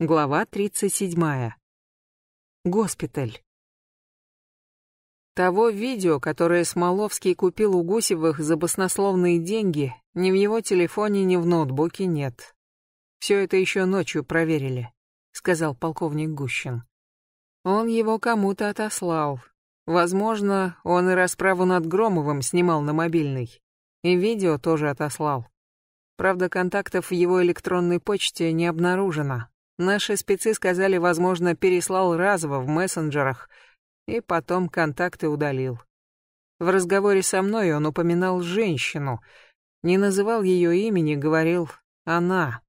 Глава 37. Госпиталь. Того видео, которое Смоловский купил у Гусевых за баснословные деньги, ни в его телефоне, ни в ноутбуке нет. Все это еще ночью проверили, сказал полковник Гущин. Он его кому-то отослал. Возможно, он и расправу над Громовым снимал на мобильный. И видео тоже отослал. Правда, контактов в его электронной почте не обнаружено. Наши спецы сказали, возможно, переслал разово в мессенджерах и потом контакты удалил. В разговоре со мной он упоминал женщину, не называл ее имени, говорил «она».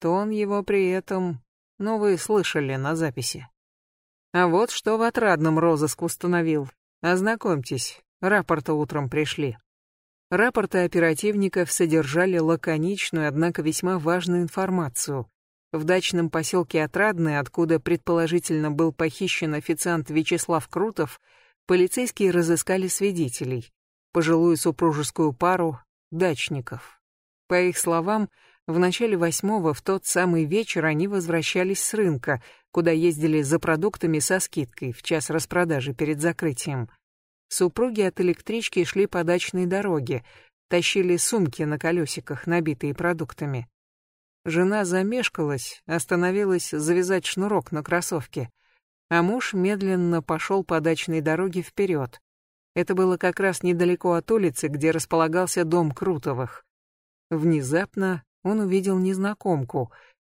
То он его при этом, ну вы слышали на записи. А вот что в отрадном розыск установил. Ознакомьтесь, рапорты утром пришли. Рапорты оперативников содержали лаконичную, однако весьма важную информацию. В дачном поселке Отрадное, откуда предположительно был похищен официант Вячеслав Крутов, полицейские разыскали свидетелей, пожилую супружескую пару, дачников. По их словам, в начале восьмого в тот самый вечер они возвращались с рынка, куда ездили за продуктами со скидкой в час распродажи перед закрытием. Супруги от электрички шли по дачной дороге, тащили сумки на колесиках, набитые продуктами. Жена замешкалась, остановилась завязать шнурок на кроссовке, а муж медленно пошел по дачной дороге вперед. Это было как раз недалеко от улицы, где располагался дом Крутовых. Внезапно он увидел незнакомку,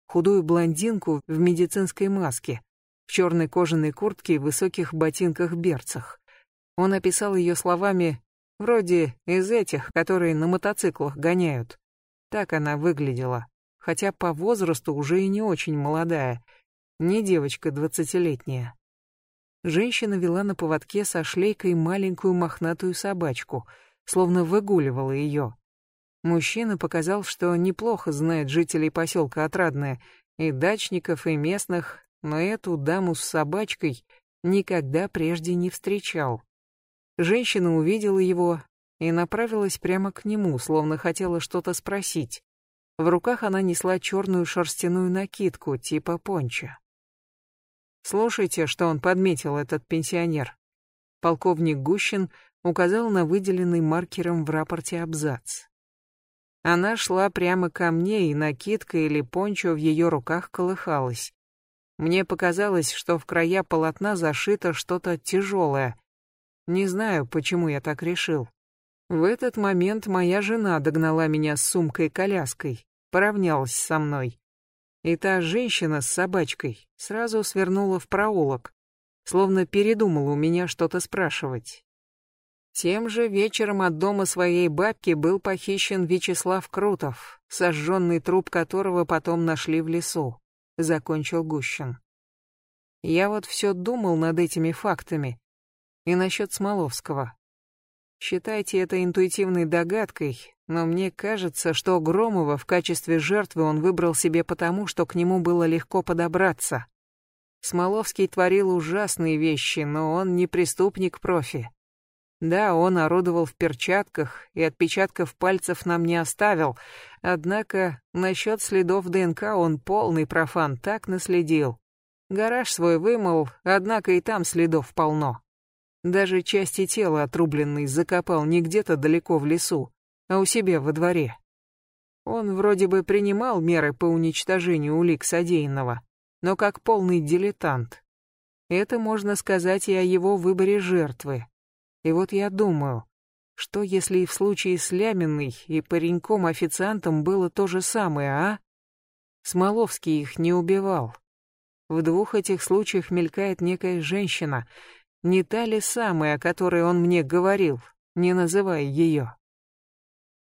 худую блондинку в медицинской маске, в черной кожаной куртке и высоких ботинках-берцах. Он описал ее словами вроде из этих, которые на мотоциклах гоняют. Так она выглядела хотя по возрасту уже и не очень молодая, не девочка двадцатилетняя. Женщина вела на поводке со шлейкой маленькую мохнатую собачку, словно выгуливала ее. Мужчина показал, что неплохо знает жителей поселка Отрадное, и дачников, и местных, но эту даму с собачкой никогда прежде не встречал. Женщина увидела его и направилась прямо к нему, словно хотела что-то спросить. В руках она несла черную шерстяную накидку типа пончо. Слушайте, что он подметил, этот пенсионер. Полковник Гущин указал на выделенный маркером в рапорте абзац. Она шла прямо ко мне, и накидка или пончо в ее руках колыхалась. Мне показалось, что в края полотна зашито что-то тяжелое. Не знаю, почему я так решил. В этот момент моя жена догнала меня с сумкой-коляской, поравнялась со мной. И та женщина с собачкой сразу свернула в проулок, словно передумала у меня что-то спрашивать. Тем же вечером от дома своей бабки был похищен Вячеслав Крутов, сожженный труп которого потом нашли в лесу, закончил Гущин. Я вот все думал над этими фактами и насчет Смоловского. Считайте это интуитивной догадкой, но мне кажется, что Громова в качестве жертвы он выбрал себе потому, что к нему было легко подобраться. Смоловский творил ужасные вещи, но он не преступник-профи. Да, он орудовал в перчатках и отпечатков пальцев нам не оставил, однако насчет следов ДНК он полный профан, так наследил. Гараж свой вымыл, однако и там следов полно. Даже части тела отрубленной закопал не где-то далеко в лесу, а у себя во дворе. Он вроде бы принимал меры по уничтожению улик содеянного, но как полный дилетант. Это можно сказать и о его выборе жертвы. И вот я думаю, что если и в случае с Ляминой и пареньком-официантом было то же самое, а? Смоловский их не убивал. В двух этих случаях мелькает некая женщина, не та ли самая, о которой он мне говорил, не называя ее?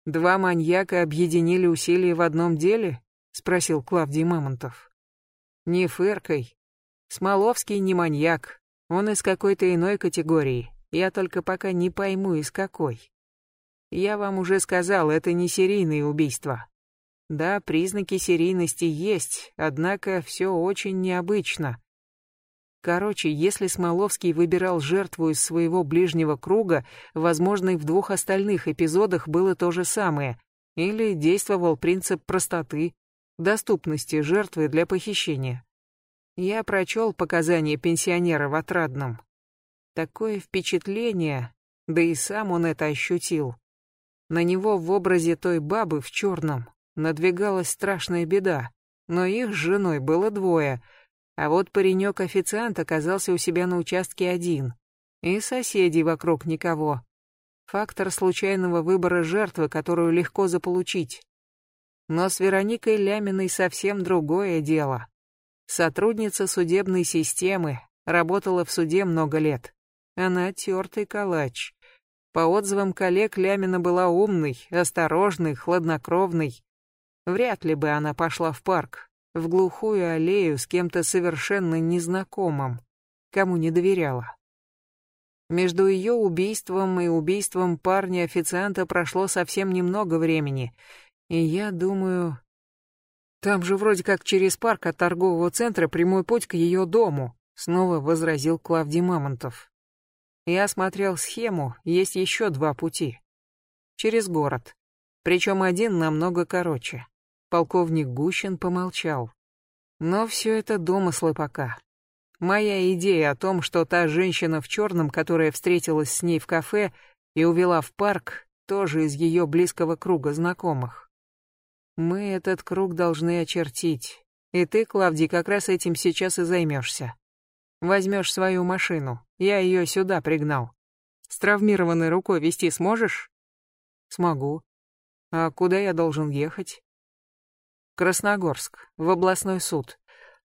«Два маньяка объединили усилия в одном деле?» — спросил Клавдий Мамонтов. «Не фыркой. Смоловский не маньяк. Он из какой-то иной категории. Я только пока не пойму, из какой. Я вам уже сказал, это не серийные убийства. Да, признаки серийности есть, однако все очень необычно. Короче, если Смоловский выбирал жертву из своего ближнего круга, возможно, и в двух остальных эпизодах было то же самое. Или действовал принцип простоты, доступности жертвы для похищения. Я прочел показания пенсионера в Отрадном. Такое впечатление, да и сам он это ощутил. На него в образе той бабы в черном надвигалась страшная беда, но их с женой было двое, а вот паренек-официант оказался у себя на участке один, и соседей вокруг никого. Фактор случайного выбора жертвы, которую легко заполучить. Но с Вероникой Ляминой совсем другое дело. Сотрудница судебной системы, работала в суде много лет. Она тертый калач. По отзывам коллег, Лямина была умной, осторожной, хладнокровной. Вряд ли бы она пошла в парк, в глухую аллею с кем-то совершенно незнакомым, кому не доверяла. Между ее убийством и убийством парня-официанта прошло совсем немного времени, и я думаю... Там же вроде как через парк от торгового центра прямой путь к ее дому, снова возразил Клавдий Мамонтов. Я смотрел схему, есть еще два пути. Через город. Причем один намного короче. Полковник Гущин помолчал. Но все это домыслы пока. Моя идея о том, что та женщина в черном, которая встретилась с ней в кафе и увела в парк, тоже из ее близкого круга знакомых. Мы этот круг должны очертить. И ты, Клавдий, как раз этим сейчас и займешься. Возьмешь свою машину. Я ее сюда пригнал. С травмированной рукой вести сможешь? Смогу. А куда я должен ехать? Красногорск, в областной суд.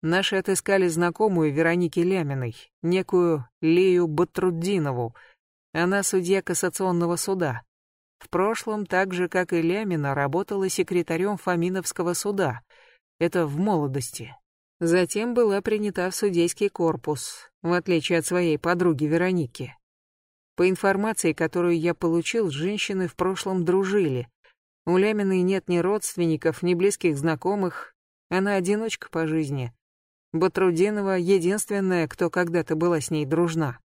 Наши отыскали знакомую Вероники Ляминой, некую Лею Батруддинову. Она судья кассационного суда. В прошлом, так же как и Лямина, работала секретарем Фоминовского суда. Это в молодости. Затем была принята в судейский корпус, в отличие от своей подруги Вероники. По информации, которую я получил, женщины в прошлом дружили. У Ляминой нет ни родственников, ни близких знакомых. Она одиночка по жизни. Батрудинова единственная, кто когда-то была с ней дружна.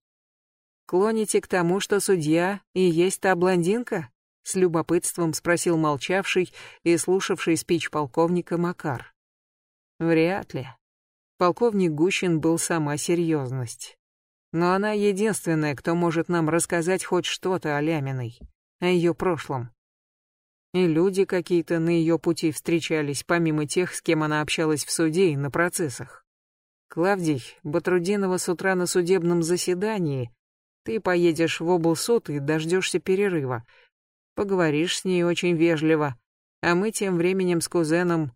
Клоните к тому, что судья и есть та блондинка? С любопытством спросил молчавший и слушавший спич полковника Макар. Вряд ли. Полковник Гущин был сама серьезность. Но она единственная, кто может нам рассказать хоть что-то о Ляминой, о ее прошлом. И люди какие-то на ее пути встречались, помимо тех, с кем она общалась в суде и на процессах. Клавдий, Батрудинова с утра на судебном заседании. Ты поедешь в облсуд и дождешься перерыва. Поговоришь с ней очень вежливо. А мы тем временем с кузеном...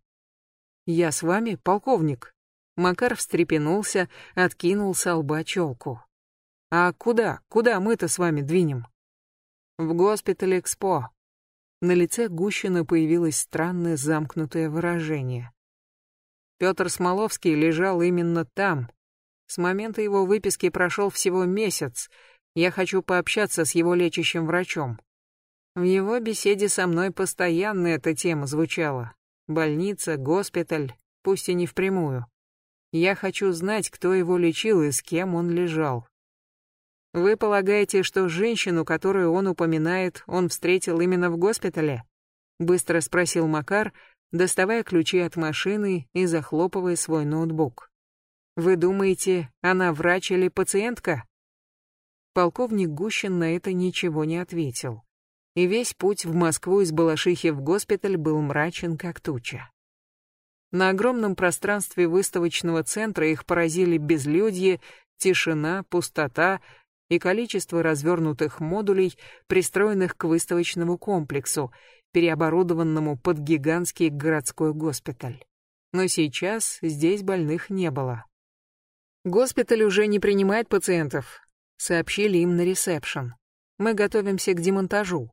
Я с вами, полковник? Макар встрепенулся, откинул с лба челку. А куда, куда мы-то с вами двинем? В госпиталь Экспо. На лице Гущина появилось странное замкнутое выражение. Петр Смоловский лежал именно там. С момента его выписки прошел всего месяц. Я хочу пообщаться с его лечащим врачом. В его беседе со мной постоянно эта тема звучала. Больница, госпиталь, пусть и не впрямую. Я хочу знать, кто его лечил и с кем он лежал. Вы полагаете, что женщину, которую он упоминает, он встретил именно в госпитале? Быстро спросил Макар, доставая ключи от машины и захлопывая свой ноутбук. «Вы думаете, она врач или пациентка?» Полковник Гущин на это ничего не ответил. И весь путь в Москву из Балашихи в госпиталь был мрачен, как туча. На огромном пространстве выставочного центра их поразили безлюдье, тишина, пустота и количество развернутых модулей, пристроенных к выставочному комплексу, переоборудованному под гигантский городской госпиталь. Но сейчас здесь больных не было. «Госпиталь уже не принимает пациентов», — сообщили им на ресепшн. «Мы готовимся к демонтажу».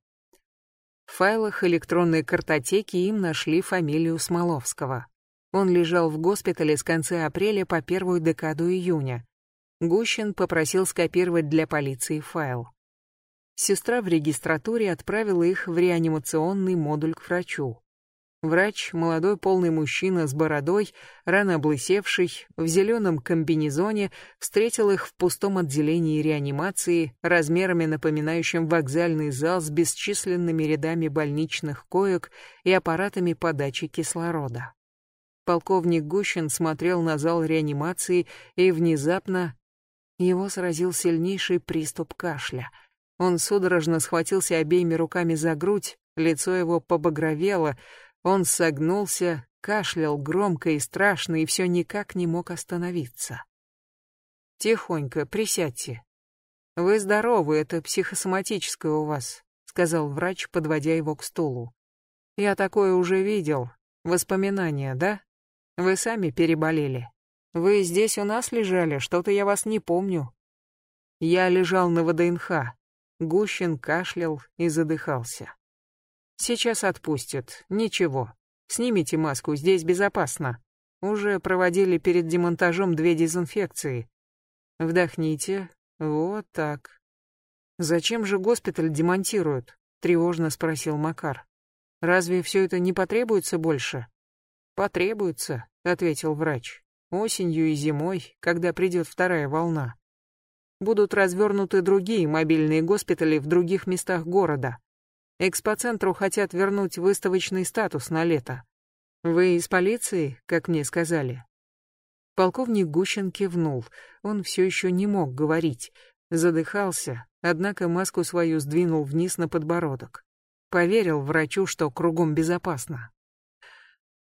В файлах электронной картотеки им нашли фамилию Смоловского. Он лежал в госпитале с конца апреля по первую декаду июня. Гущин попросил скопировать для полиции файл. Сестра в регистратуре отправила их в реанимационный модуль к врачу. Врач, молодой полный мужчина с бородой, рано облысевший, в зеленом комбинезоне, встретил их в пустом отделении реанимации, размерами напоминающим вокзальный зал с бесчисленными рядами больничных коек и аппаратами подачи кислорода. Полковник Гущин смотрел на зал реанимации, и внезапно его сразил сильнейший приступ кашля. Он судорожно схватился обеими руками за грудь, лицо его побагровело, он согнулся, кашлял громко и страшно и все никак не мог остановиться. «Тихонько, присядьте. Вы здоровы, это психосоматическое у вас», — сказал врач, подводя его к стулу. «Я такое уже видел. Воспоминания, да? Вы сами переболели. Вы здесь у нас лежали, что-то я вас не помню». Я лежал на ВДНХ. Гущин кашлял и задыхался. «Сейчас отпустят. Ничего. Снимите маску, здесь безопасно. Уже проводили перед демонтажом две дезинфекции. Вдохните. Вот так. Зачем же госпиталь демонтируют? Тревожно спросил Макар. Разве все это не потребуется больше? Потребуется, ответил врач. Осенью и зимой, когда придет вторая волна. Будут развернуты другие мобильные госпитали в других местах города. Экспоцентру хотят вернуть выставочный статус на лето. Вы из полиции, как мне сказали? Полковник Гущин кивнул. Он все еще не мог говорить. Задыхался, однако маску свою сдвинул вниз на подбородок. Поверил врачу, что кругом безопасно.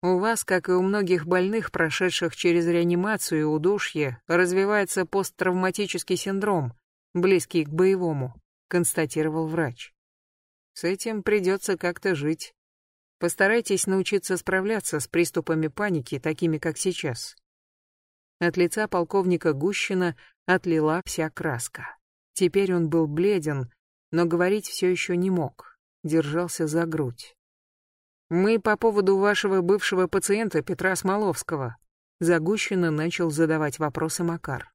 У вас, как и у многих больных, прошедших через реанимацию и удушье, развивается посттравматический синдром, близкий к боевому, констатировал врач. С этим придется как-то жить. Постарайтесь научиться справляться с приступами паники, такими как сейчас. От лица полковника Гущина отлила вся краска. Теперь он был бледен, но говорить все еще не мог, держался за грудь. «Мы по поводу вашего бывшего пациента Петра Смоловского», Загущина начал задавать вопросы Макар.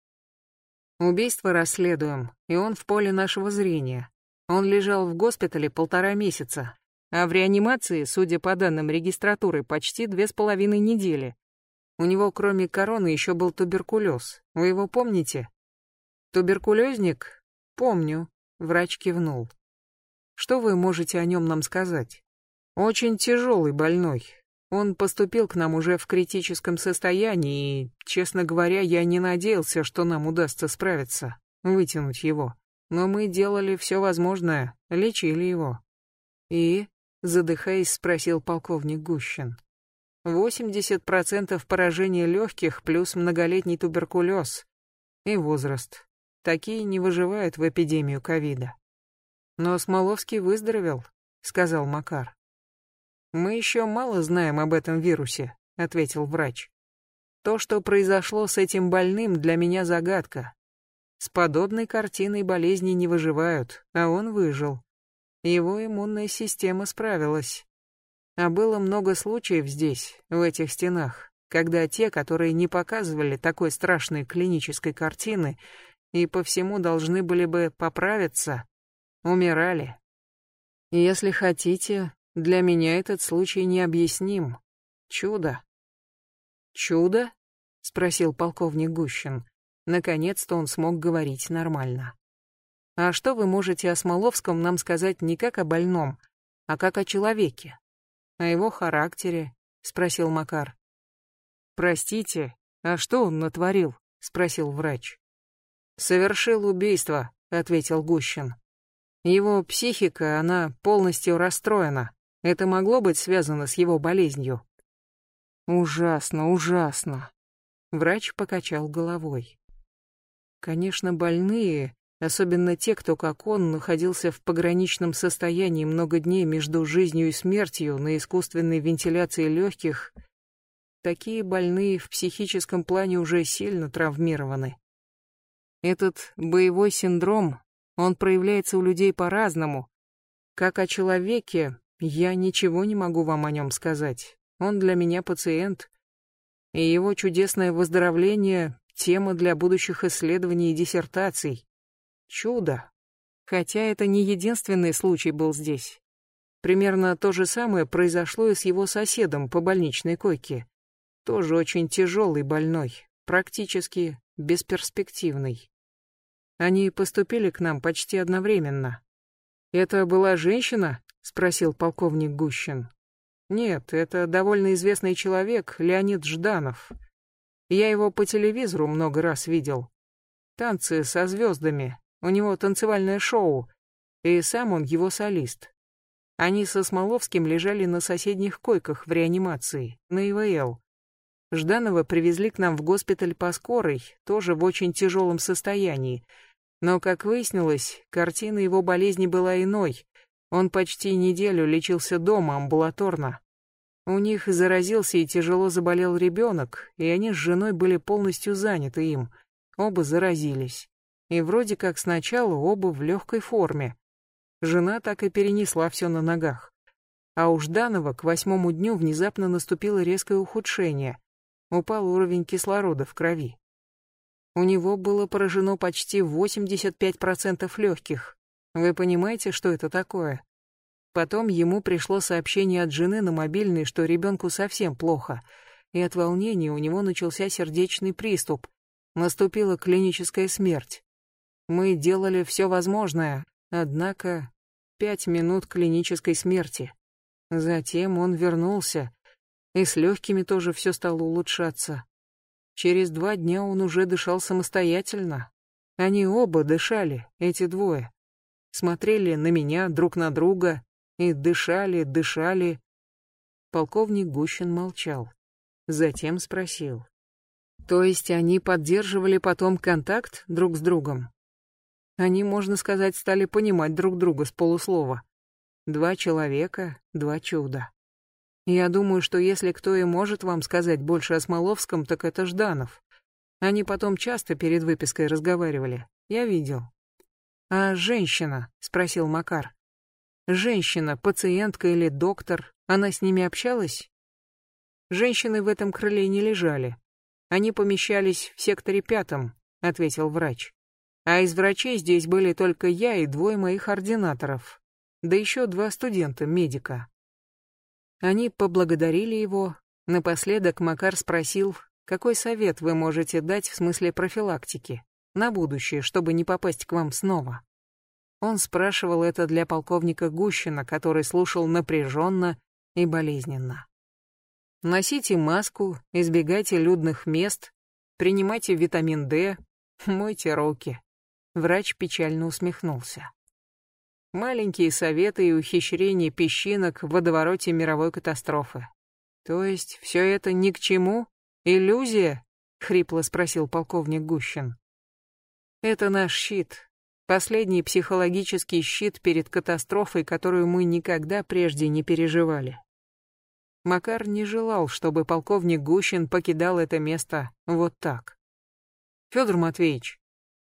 «Убийство расследуем, и он в поле нашего зрения. Он лежал в госпитале полтора месяца, а в реанимации, судя по данным регистратуры, почти две с половиной недели. У него кроме короны еще был туберкулез. Вы его помните? Туберкулезник? Помню. Врач кивнул. Что вы можете о нем нам сказать? Очень тяжелый больной. Он поступил к нам уже в критическом состоянии, и, честно говоря, я не надеялся, что нам удастся справиться, вытянуть его. Но мы делали все возможное, лечили его. И, задыхаясь, спросил полковник Гущин. 80% поражения легких плюс многолетний туберкулез. И возраст. Такие не выживают в эпидемию ковида. Но Смоловский выздоровел, сказал Макар. Мы еще мало знаем об этом вирусе, ответил врач. То, что произошло с этим больным, для меня загадка. С подобной картиной болезни не выживают, а он выжил. Его иммунная система справилась. А было много случаев здесь, в этих стенах, когда те, которые не показывали такой страшной клинической картины и по всему должны были бы поправиться, умирали. Если хотите, для меня этот случай необъясним. Чудо. Чудо? спросил полковник Гущин. Наконец-то он смог говорить нормально. А что вы можете о Смоловском нам сказать не как о больном, а как о человеке? О его характере? Спросил Макар. Простите, а что он натворил? Спросил врач. Совершил убийство, ответил Гущин. Его психика, она полностью расстроена. Это могло быть связано с его болезнью. Ужасно, ужасно. Врач покачал головой. Конечно, больные, особенно те, кто, как он, находился в пограничном состоянии много дней между жизнью и смертью на искусственной вентиляции легких, такие больные в психическом плане уже сильно травмированы. Этот боевой синдром, он проявляется у людей по-разному. Как о человеке, я ничего не могу вам о нем сказать. Он для меня пациент, и его чудесное выздоровление Тема для будущих исследований и диссертаций. Чудо. Хотя это не единственный случай был здесь. Примерно то же самое произошло и с его соседом по больничной койке. Тоже очень тяжелый больной, практически бесперспективный. Они поступили к нам почти одновременно. «Это была женщина?» — спросил полковник Гущин. Нет, это довольно известный человек, Леонид Жданов. Я его по телевизору много раз видел. Танцы со звездами, у него танцевальное шоу, и сам он его солист. Они со Смоловским лежали на соседних койках в реанимации, на ИВЛ. Жданова привезли к нам в госпиталь по скорой, тоже в очень тяжелом состоянии. Но, как выяснилось, картина его болезни была иной. Он почти неделю лечился дома, амбулаторно. У них заразился и тяжело заболел ребенок, и они с женой были полностью заняты им. Оба заразились. И вроде как сначала оба в легкой форме. Жена так и перенесла все на ногах. А у Жданова к восьмому дню внезапно наступило резкое ухудшение. Упал уровень кислорода в крови. У него было поражено почти 85% легких. Вы понимаете, что это такое? Потом ему пришло сообщение от жены на мобильный, что ребенку совсем плохо, и от волнения у него начался сердечный приступ. Наступила клиническая смерть. Мы делали все возможное, Однако пять минут клинической смерти. Затем он вернулся, и с легкими тоже все стало улучшаться. Через два дня он уже дышал самостоятельно. Они оба дышали, эти двое. Смотрели на меня, друг на друга, и дышали, дышали. Полковник Гущин молчал. Затем спросил. То есть они поддерживали потом контакт друг с другом? Они, можно сказать, стали понимать друг друга с полуслова. Два человека, два чуда. Я думаю, что если кто и может вам сказать больше о Смоловском, так это Жданов. Они потом часто перед выпиской разговаривали. Я видел. А женщина, спросил Макар. Женщина, пациентка или доктор, она с ними общалась? Женщины в этом крыле не лежали. Они помещались в секторе пятом, ответил врач. А из врачей здесь были только я и двое моих ординаторов, да еще два студента-медика. Они поблагодарили его. Напоследок Макар спросил, какой совет вы можете дать в смысле профилактики, на будущее, чтобы не попасть к вам снова. Он спрашивал это для полковника Гущина, который слушал напряженно и болезненно. Носите маску, избегайте людных мест, принимайте витамин D, мойте руки. Врач печально усмехнулся. Маленькие советы и ухищрения песчинок в водовороте мировой катастрофы. То есть все это ни к чему? Иллюзия? Хрипло спросил полковник Гущин. Это наш щит. Последний психологический щит перед катастрофой, которую мы никогда прежде не переживали. Макар не желал, чтобы полковник Гущин покидал это место вот так. Федор Матвеевич,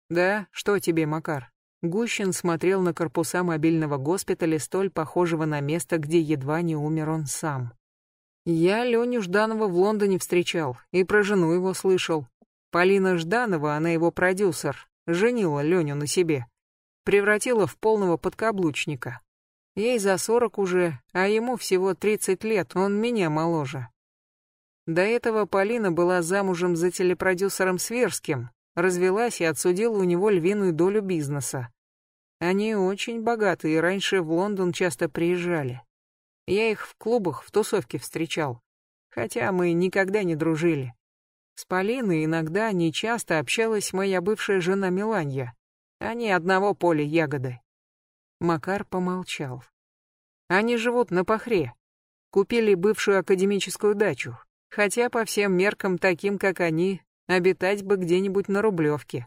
«Да, что тебе, Макар?» Гущин смотрел на корпуса мобильного госпиталя, столь похожего на место, где едва не умер он сам. «Я Леню Жданова в Лондоне встречал и про жену его слышал. Полина Жданова, она его продюсер, женила Леню на себе. Превратила в полного подкаблучника. Ей за сорок уже, а ему всего тридцать лет, он меня моложе. До этого Полина была замужем за телепродюсером Сверским, развелась и отсудила у него львиную долю бизнеса. Они очень богатые, раньше в Лондон часто приезжали. Я их в клубах, в тусовке встречал, хотя мы никогда не дружили. С Полиной иногда нечасто общалась моя бывшая жена Миланья. Они одного поля ягоды. Макар помолчал. Они живут на Пахре. Купили бывшую академическую дачу, хотя по всем меркам таким, как они, Обитать бы где-нибудь на Рублевке.